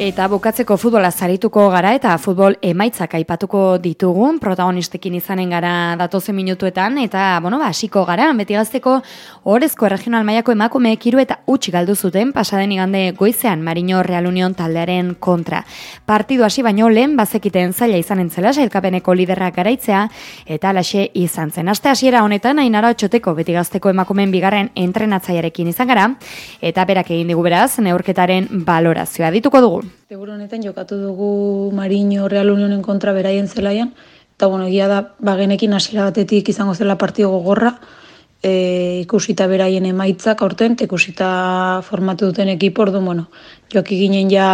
Eta bukatzeko futbola zarituko gara eta futbol emaitzak aipatuko ditugun, protagonistekin izanen gara datoze minutuetan, eta, bueno, ba, hasiko gara, beti gazteko horrezko regional maiako emakume ekiru eta utxi galdu zuten, pasaden igande goizean Marino Real Union taldearen kontra. Partidu hasi baino lehen bazekiten zaila izan entzela, sailkapeneko liderrak garaitzea, eta alaxe izan zen. Aste hasiera honetan, ainara otxoteko beti gazteko emakumeen bigarren entrenatzaiarekin izan gara, eta berak egin digu beraz, neurketaren balorazioa dituko dugu. Egur honetan jokatu dugu Marino Real Unionen kontra beraien zelaian, eta bueno, egia da, bagenekin hasiera batetik izango zela partio gogorra, e, ikusita beraien emaitzak aurten, ikusita formatu duten ekipo, ordu, bueno, joaki ginen ja,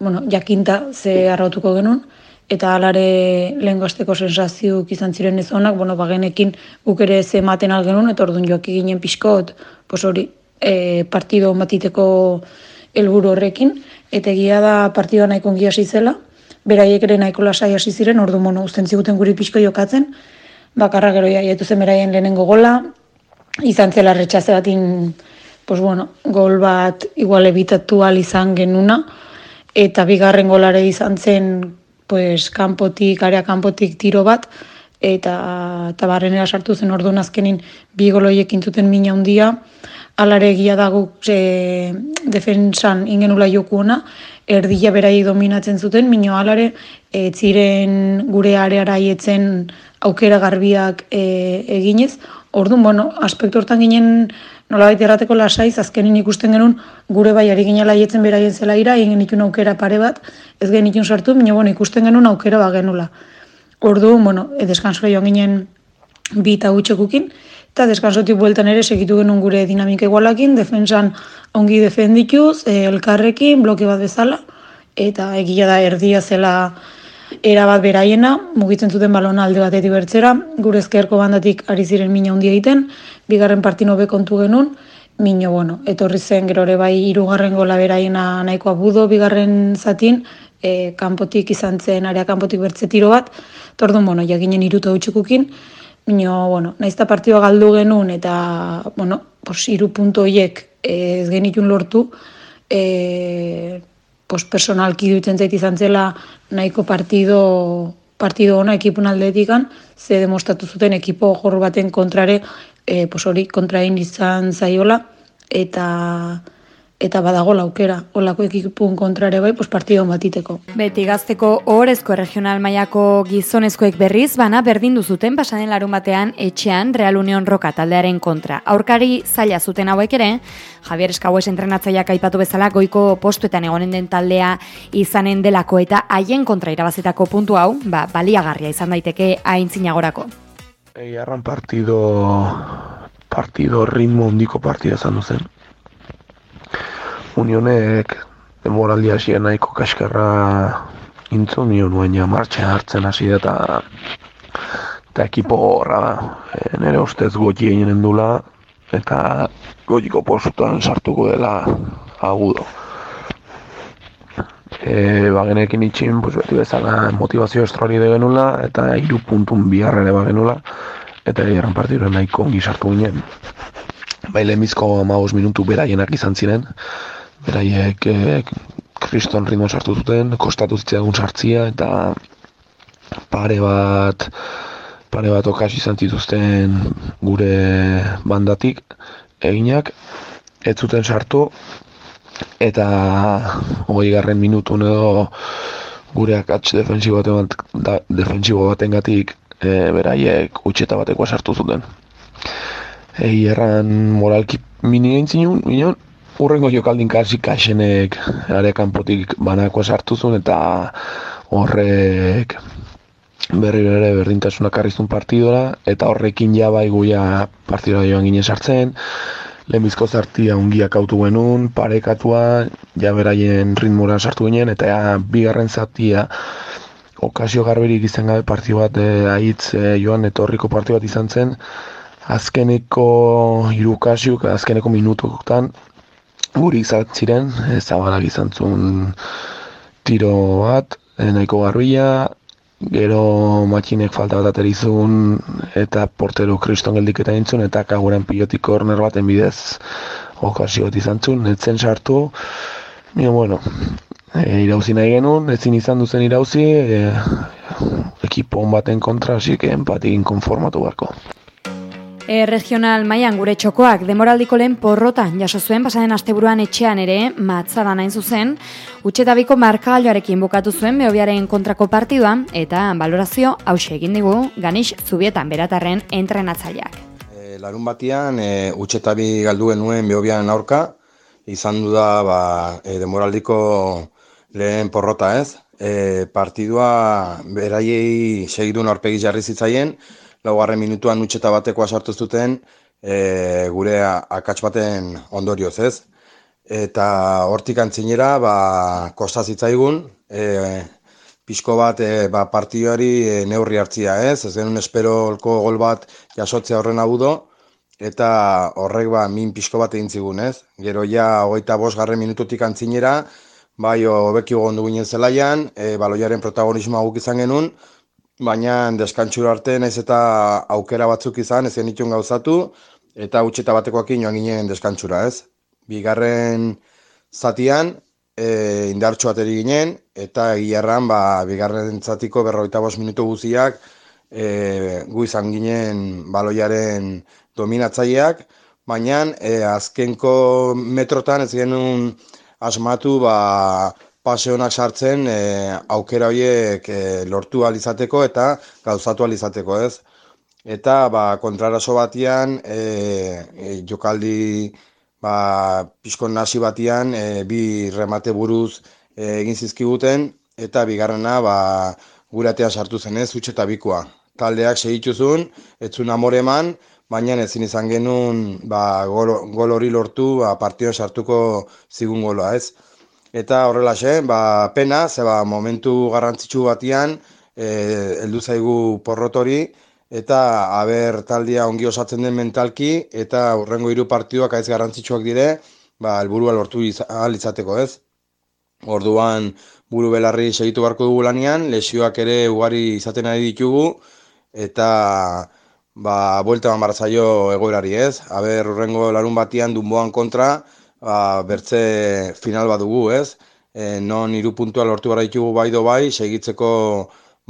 bueno, jakinta ze arrautuko genuen, eta alare lehen gazteko sensazioak izan ziren ez honak, bueno, bagenekin guk ere ze ematen algenun, eta orduan joaki ginen pixkot, pos hori, e, partido matiteko helburu horrekin, eta egia da partidua nahiko ongi hasi zela, beraiek ere nahiko lasai hasi ziren, ordu mono uzten ziguten guri pixko jokatzen, bakarra gero jaietu zen beraien lehenengo gola, izan zela retxaze batin, pues bueno, gol bat igual ebitatu al izan genuna, eta bigarren golare izan zen, pues, kanpotik, area kanpotik tiro bat, eta, eta barrenera sartu zen ordu azkenin bi goloiek intzuten mina handia, alare egia dago e, defensan ingenula joku ona, erdila berai dominatzen zuten, mino alare e, ziren gure areara ietzen aukera garbiak e, eginez. Orduan, bueno, aspektu hortan ginen nolabait errateko lasaiz, azkenin ikusten genuen gure bai ari ginela ietzen beraien zela ira, ingen itun aukera pare bat, ez gen itun sartu, mino, bueno, ikusten genuen aukera ba genula. Orduan, bueno, deskansora joan ginen bi eta gutxekukin, eta deskansotik bueltan ere segitu genuen gure dinamika igualakin, defensan ongi defendituz, e, elkarrekin, bloke bat bezala, eta egia da erdia zela era bat beraiena, mugitzen zuten balona alde batetik bertzera, gure ezkerko bandatik ari ziren mina handia egiten, bigarren partino be kontu genuen, Mino, bueno, etorri zen gero ere bai irugarren gola beraiena nahikoa budo, bigarren zatin, e, kanpotik izan zen, area kanpotik bertze tiro bat, tordun, bueno, jaginen iruto utxekukin, Bino, bueno, naiz eta partioa galdu genuen eta, bueno, pos, iru punto horiek eh, ez genitun lortu, e, pos, personalki dutzen zait izan zela nahiko partido, partido ona ekipun aldetikan, ze demostratu zuten ekipo jorro baten kontrare, e, pos, hori kontrain izan zaiola, eta eta badago laukera, olako ekipun kontrare bai, pues partido batiteko. Beti gazteko horrezko regional mailako gizonezkoek berriz, bana berdin duzuten pasaden larun batean etxean Real Union Roka taldearen kontra. Aurkari zaila zuten hauek ere, Javier Eskauez entrenatzaileak aipatu bezala goiko postuetan egonen den taldea izanen delako eta haien kontra irabazetako puntu hau, ba, baliagarria izan daiteke aintzinagorako. Egi arran partido, partido ritmo hondiko partida izan duzen unionek demoraldi hasien nahiko kaskarra intzun nion baina martxa hartzen hasi eta eta ekipo horra da. E, nire ustez goti eginen dula eta gotiko postuan sartuko dela agudo. E, bagenekin itxin pues, beti bezala motivazio estrori de genula eta iru puntun biharre ere bagenula eta erran partiduren nahiko ongi sartu ginen. Baile mizko amagos minutu beraienak izan ziren, beraiek eh, kriston ritmo sartu zuten, kostatu zitzen sartzia, eta pare bat pare bat okasi izan zituzten gure bandatik eginak, ez zuten sartu, eta hogei garren minutu edo gure akatz defensibo, baten, defensibo baten e, beraiek utxeta bateko sartu zuten. Egi erran moralki mini egin zinun, urrengo jokaldin kasi kasenek are kanpotik banako sartu zuen eta horrek berri ere berdintasuna karrizun partidora eta horrekin ja bai guia partidora joan ginen sartzen. Lehenbizko zartia ungiak autu genuen, parekatua, ja beraien ritmura sartu ginen, eta ja, bigarren zatia okazio garberik izan gabe partio bat e, ahitz e, joan etorriko partio bat izan zen, azkeneko irukasiuk, azkeneko minutukotan, guri izan ziren, zabalak izan zuen tiro bat, eh, nahiko garbila, gero matxinek falta bat aterizun eta portero kriston geldik eta entzun, eta kaguren pilotik korner baten bidez okazio bat izan zuen, netzen sartu, Nio, bueno, e, irauzi nahi genuen, ezin izan duzen irauzi, e, ekipo baten kontra, hasi empatik konformatu barko. E, regional mailan gure txokoak demoraldiko lehen porrota jaso zuen pasaren asteburuan etxean ere matza da nain zuzen, utxetabiko markagailoarekin bukatu zuen behobiaren kontrako partidua eta balorazio hause egin digu Ganix Zubietan beratarren entrenatzaileak. E, larun batian e, utxetabi galdu genuen behobiaren aurka, izan du da ba, e, demoraldiko lehen porrota ez, e, partidua beraiei segidun aurpegi jarri zitzaien, laugarren minutuan utxeta batekoa sartu zuten e, gure akats baten ondorioz ez. Eta hortik antzinera, ba, kosta zitzaigun, e, pixko bat e, ba, partioari e, neurri hartzia ez, ez genuen esperolko gol bat jasotzea horren abudo, eta horrek ba, min pixko bat egin zigun ez. Gero ja, hogeita bos garren minututik antzinera, bai, hobeki gondu ginen zelaian, e, baloiaren protagonismoa guk izan genuen, baina deskantsura arte naiz eta aukera batzuk izan, ez genitun gauzatu, eta utxeta batekoak inoan ginen deskantsura, ez? Bigarren zatian, e, indartxo ateri ginen, eta egiarran, ba, bigarren zatiko berroita bos minutu guziak, e, gu izan ginen baloiaren dominatzaileak, baina e, azkenko metrotan ez genuen asmatu ba, pase honak sartzen e, aukera horiek e, lortu alizateko eta gauzatu alizateko ez. Eta ba, kontraraso batian e, e, jokaldi ba, pixkon nasi batian e, bi remate buruz e, egin zizkiguten eta bigarrena ba, guratea sartu zen ez, utxe bikoa. Taldeak segituzun, etzun amore eman, baina ezin izan genuen ba, gol, hori lortu ba, partio sartuko zigun goloa ez. Eta horrela xe, ba, pena, ze ba, momentu garrantzitsu batian, e, eldu zaigu porrotori, eta haber taldia ongi osatzen den mentalki, eta urrengo hiru partioak aiz garrantzitsuak dire, ba, elburua lortu ahal izateko ez. Orduan buru belarri segitu barko dugu lanean, lesioak ere ugari izaten ari ditugu, eta ba, buelta ban barzaio egoerari ez. Aber, urrengo larun batian dunboan kontra, ba, bertze final bat dugu ez. E, non iru puntua lortu gara ditugu bai do bai, segitzeko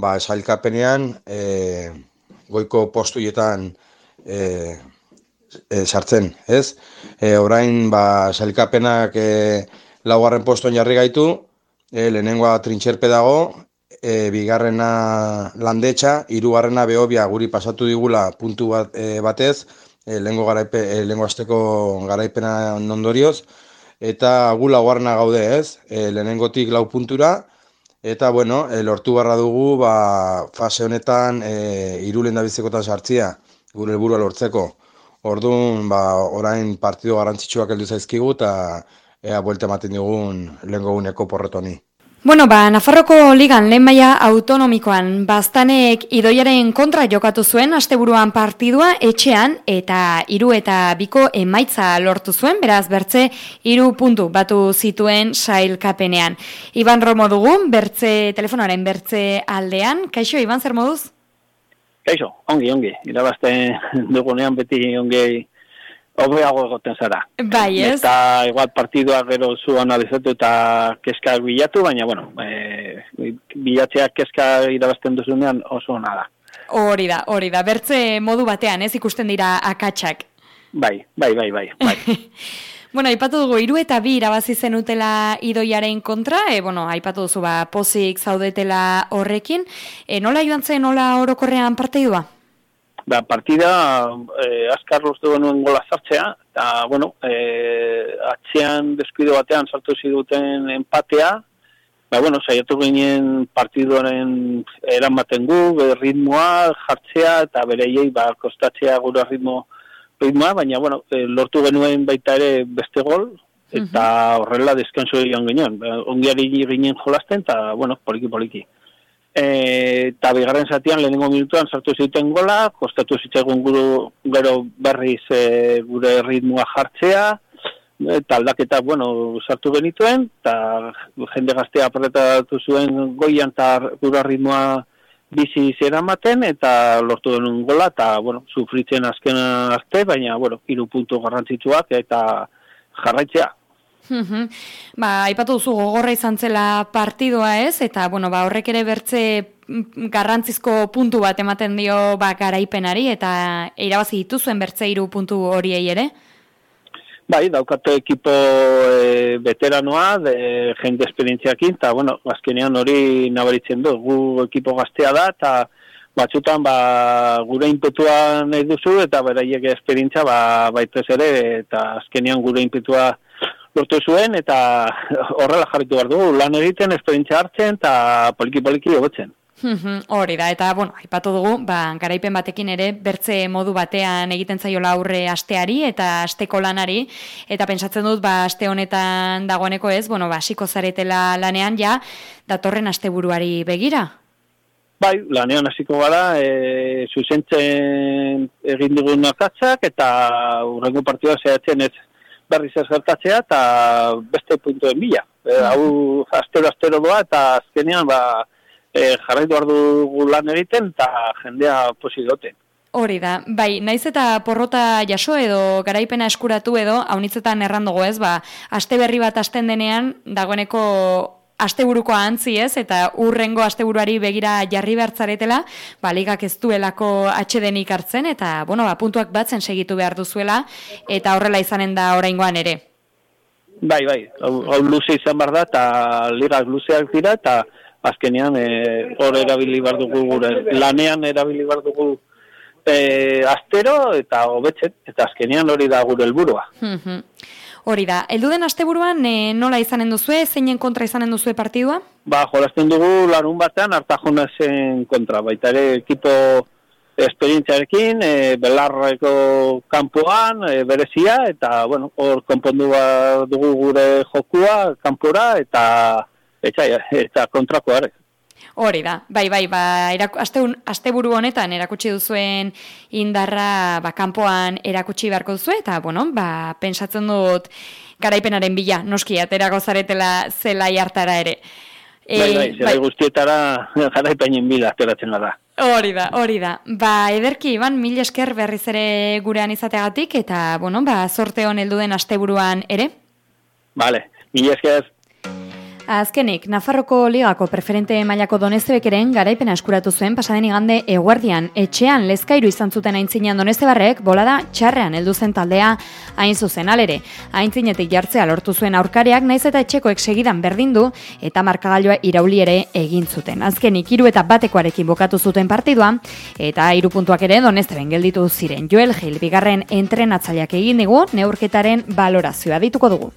ba, esailkapenean, e, goiko postuietan e, e, sartzen, ez? E, orain, ba, esailkapenak e, laugarren postuan jarri gaitu, e, lehenengoa trintxerpe dago, e, bigarrena landetxa, hirugarrena behobia guri pasatu digula puntu bat, e, batez, e, lehengo, garaipe, e, lehengo azteko garaipena ondorioz, eta gu laugarrena gaude ez, e, lehenengotik lau puntura, eta bueno, e, lortu barra dugu ba, fase honetan e, irulen dabizekotan sartzia, gure helburua lortzeko. Orduan, ba, orain partido garantzitsuak heldu zaizkigu eta ea buelte ematen digun lehengo guneko porretoni. Bueno, ba, Nafarroko ligan lehen maia autonomikoan baztanek idoiaren kontra jokatu zuen asteburuan partidua etxean eta hiru eta biko emaitza lortu zuen, beraz bertze hiru puntu batu zituen sailkapenean. Iban Romo dugu, bertze telefonaren bertze aldean. Kaixo, Iban, zer moduz? Kaixo, ongi, ongi. Irabazte dugunean beti ongi hobeago egoten zara. Bai, ez? Eta igual partidua gero zu analizatu eta keska bilatu, baina, bueno, e, bilatzea keska irabazten duzunean oso ona da. Hori da, hori da. Bertze modu batean, ez ikusten dira akatsak. Bai, bai, bai, bai. bai. bueno, aipatu dugu, iru eta bi irabazi zenutela idoiaren kontra, e, bueno, aipatu duzu, ba, pozik zaudetela horrekin. E, nola joan zen, nola orokorrean parteidua? Ba, partida eh, azkar luztu genuen gola zartzea, eta, bueno, eh, atzean deskuido batean sartu ziduten empatea, ba, bueno, saiatu ginen partiduaren eramaten gu, ritmoa, jartzea, eta bereiei, ba, kostatzea gure ritmo ritmoa, baina, bueno, eh, lortu genuen baita ere beste gol, eta horrela deskanso egian ginen, ongiari ginen jolasten, eta, bueno, poliki-poliki eta bigarren zatian lehenengo minutuan sartu zuten gola, kostatu zitzaigun guru gero berriz e, gure ritmoa jartzea, eta aldaketa, bueno, sartu genituen, eta jende gaztea apretatu zuen goian eta gure ritmoa bizi zera maten, eta lortu denun gola, eta, bueno, sufritzen azken arte, baina, bueno, iru puntu garrantzitsuak, eta jarraitzea. Ba, aipatu duzu gogorra izan zela partidua ez, eta bueno, ba, horrek ere bertze mm, garrantzizko puntu bat ematen dio ba, garaipenari, eta irabazi dituzuen bertze hiru puntu horiei ere? Bai, daukate ekipo e, veteranoa, de jende esperientziakin, eta, bueno, azkenean hori nabaritzen du, gu ekipo gaztea da, eta batzutan ba, gure inpetua nahi duzu, eta beraiek esperientzia ba, baitez ere, eta azkenean gure inpetua lortu zuen, eta horrela jarritu behar du, lan egiten, esperientzia hartzen, eta poliki-poliki hobetzen. Hori da, eta, bueno, aipatu dugu, ba, garaipen batekin ere, bertze modu batean egiten zaiola aurre asteari eta asteko lanari, eta pentsatzen dut, ba, aste honetan dagoeneko ez, bueno, ba, siko zaretela lanean, ja, datorren asteburuari begira? Bai, lanean hasiko gara, e, zuzentzen egin dugun akatzak, eta urrengo partidua zehatzen ez berriz ez gertatzea, eta beste puntuen bila. E, hau, astero-astero doa, eta azkenean, ba, e, jarraitu dugu lan egiten eta jendea posi dote. Hori da, bai, naiz eta porrota jaso edo garaipena eskuratu edo, haunitzetan errandugu ez, ba, aste berri bat asten denean, dagoeneko asteburuko antzi ez, eta urrengo asteburuari begira jarri behartzaretela, ba, ligak ez duelako atxedenik hartzen, eta, bueno, ba, puntuak batzen segitu behar duzuela, eta horrela izanen da oraingoan ere. Bai, bai, hau, luze izan behar da, eta ligak luzeak dira, eta azkenean e, hor erabili bar dugu gure lanean erabili bar dugu e, astero eta hobetzen eta azkenean hori da gure helburua. Hori da. Elduden asteburuan e, nola izanen duzu, zeinen kontra izanen duzu partidua? Ba, jolazten dugu larun batean hartajonazen kontra, baita ere ekipo esperientziarekin, e, belarreko kanpoan, e, berezia, eta, bueno, hor konpondu dugu gure jokua, kanpora, eta eta, eta kontrako are. Hori da, bai, bai, ba, eraku, aste, aste buru honetan erakutsi duzuen indarra ba, kanpoan erakutsi beharko duzu, eta, bueno, ba, pensatzen dut garaipenaren bila, noski, aterako zaretela zela hartara ere. E, bai, bai, zela bai. guztietara garaipenin bila ateratzen da. Hori da, hori da. Ba, ederki, ban, mil esker berriz ere gurean izateagatik, eta, bueno, ba, sorte hon helduden asteburuan ere? Vale, mil esker. Azkenik, Nafarroko ligako preferente mailako donezebekeren garaipena eskuratu zuen pasaden igande eguardian. Etxean, lezkairu izan zuten aintzinean donezebarrek, bolada txarrean heldu zen taldea hain zuzen alere. Aintzinetik jartzea lortu zuen aurkariak, naiz eta etxekoek segidan berdin du eta markagailua irauli ere egin zuten. Azkenik, hiru eta batekoarekin bokatu zuten partidua, eta hiru puntuak ere donezeben gelditu ziren. Joel Gil, bigarren entrenatzaileak egin digu, neurketaren valorazioa dituko dugu.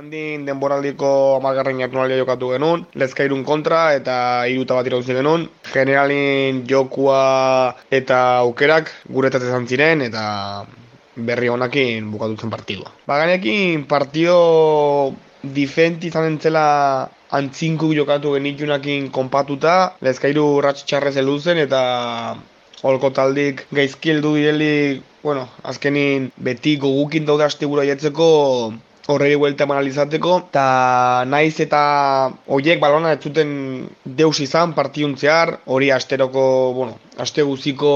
Igandin denboraldiko amargarren jatunalia jokatu genuen, lezkairun kontra eta iruta bat irauzi genuen. Generalin jokua eta aukerak guretat izan ziren eta berri honakin bukatutzen partidua. Baganekin partio difenti izan entzela antzinku jokatu genitunakin konpatuta, lezkairu ratxarrez eluzen eta holko taldik gaizkildu direli, bueno, azkenin beti gogukin daude astibura jetzeko horrei buelta eman alizateko, eta naiz eta horiek balona ez zuten deus izan partiuntzear, hori asteroko, bueno, aste guziko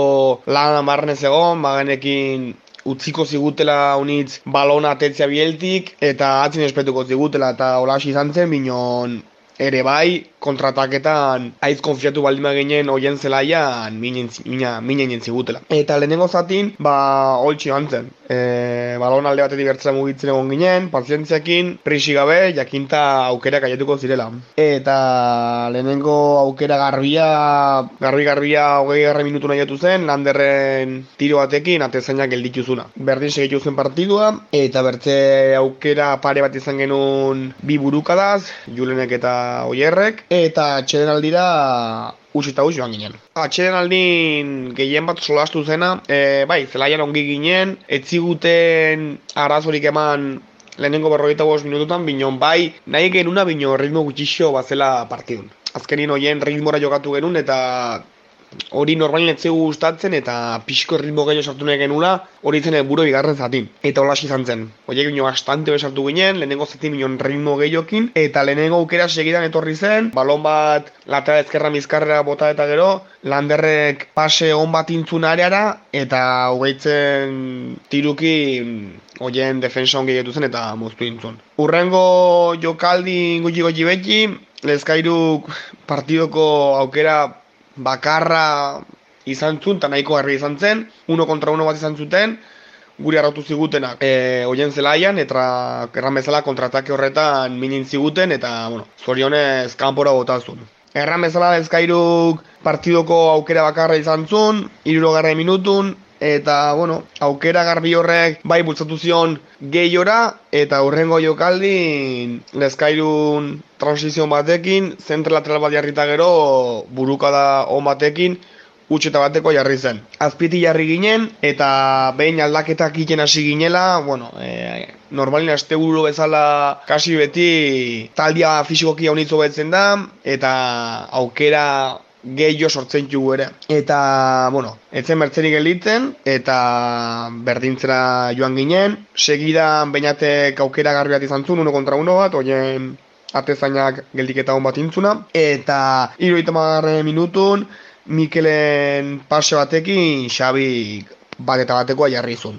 lan amarren ez egon, maganekin utziko zigutela unitz balona atetzea bieltik, eta atzin espetuko zigutela, eta hola izan zen, binon ere bai, kontrataketan aiz konfiatu baldima ginen oien zelaian minen, mina, minen jentzigutela. Eta lehenengo zatin, ba, holtsi gantzen. E, balon alde batetik bertzela mugitzen egon ginen, pazientziakin, prisi gabe, jakinta aukera kaietuko zirela. Eta lehenengo aukera garbia, garbi-garbia hogei garra minutu nahi zen, landerren tiro batekin, atezainak geldituzuna. Berdin segitu zen partidua, eta bertze aukera pare bat izan genuen bi burukadaz, Julenek eta Oierrek, eta atxeden aldira utzi eta joan ginen. Atxeden aldin gehien bat solastu zena, e, bai, zelaian ongi ginen, etziguten arazorik eman lehenengo berrogeita bost minututan, binon bai, nahi genuna bino ritmo gutxixo bat zela partidun. Azkenin hoien ritmora jokatu genuen eta hori normalin etzeu gustatzen eta pixko ritmo gehiago sartu nahi genula, hori zen buru bigarren zatin. Eta hola izan zen. Oiek bino bastante besartu ginen, lehenengo zati minon ritmo gehiokin, eta lehenengo aukera segidan etorri zen, balon bat lateral ezkerra mizkarrera bota eta gero, landerrek pase on bat intzun areara, eta hogeitzen tiruki oien defensa ongi zen eta moztu intzun. Urrengo jokaldi gutxi gutxi beti, lezkairuk partidoko aukera bakarra izan zuen, eta nahiko garbi izan zen, uno kontra uno bat izan zuten, guri arrautu zigutenak e, oien zelaian, eta erran bezala kontratake horretan minin ziguten, eta, bueno, zorionez kanpora botazun. Erran bezala ezkairuk partidoko aukera bakarra izan zuen, iruro garra minutun, eta, bueno, aukera garbi horrek bai bultzatu zion gehiora, eta hurrengo jokaldi lezkairun transizion batekin, zentre lateral bat jarrita gero, burukada on batekin, utxeta bateko jarri zen. Azpiti jarri ginen, eta behin aldaketak egiten hasi ginela, bueno, e, normalin aste bezala kasi beti taldia fisikoki honitzo betzen da, eta aukera gehiago sortzen jugu ere. Eta, bueno, etzen bertzerik gelitzen, eta berdintzera joan ginen. Segidan bainatek aukera garbiat izan zuen, uno kontra uno bat, oien atezainak geldiketa hon bat intzuna. Eta, iruditamar minutun, Mikelen pase batekin Xabi bat eta batekoa jarri zuen.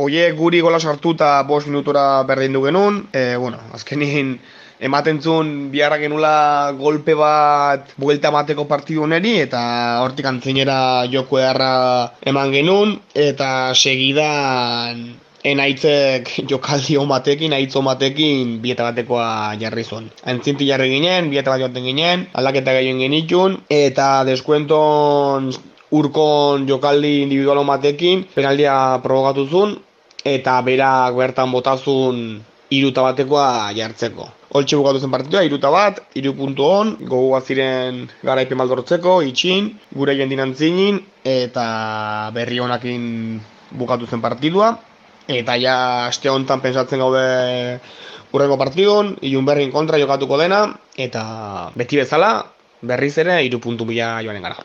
Oie guri gola sartu eta bost minutura berdin du genuen. E, bueno, azkenin ematen zuen biharra genula golpe bat buelta mateko partidu neri eta hortik antzinera joko eharra eman genuen. Eta segidan enaitzek jokaldi batekin, aitzo batekin, bieta batekoa jarri zuen. Antzinti jarri ginen, bieta bat joaten ginen, aldaketa gehien genitxun, eta deskuenton urkon jokaldi individualo batekin, penaldia provokatu zuen, eta berak bertan botazun iruta batekoa jartzeko. Holtxe bukatu zen partidua, iruta bat, iru puntu hon, gogu ziren garaipen baldortzeko, itxin, gure jendin antzinin, eta berri honakin bukatu zen partidua. Eta ja aste honetan pensatzen gaude urrengo partidun, ilun berrin kontra jokatuko dena, eta beti bezala berriz ere irupuntu bila joanen gara.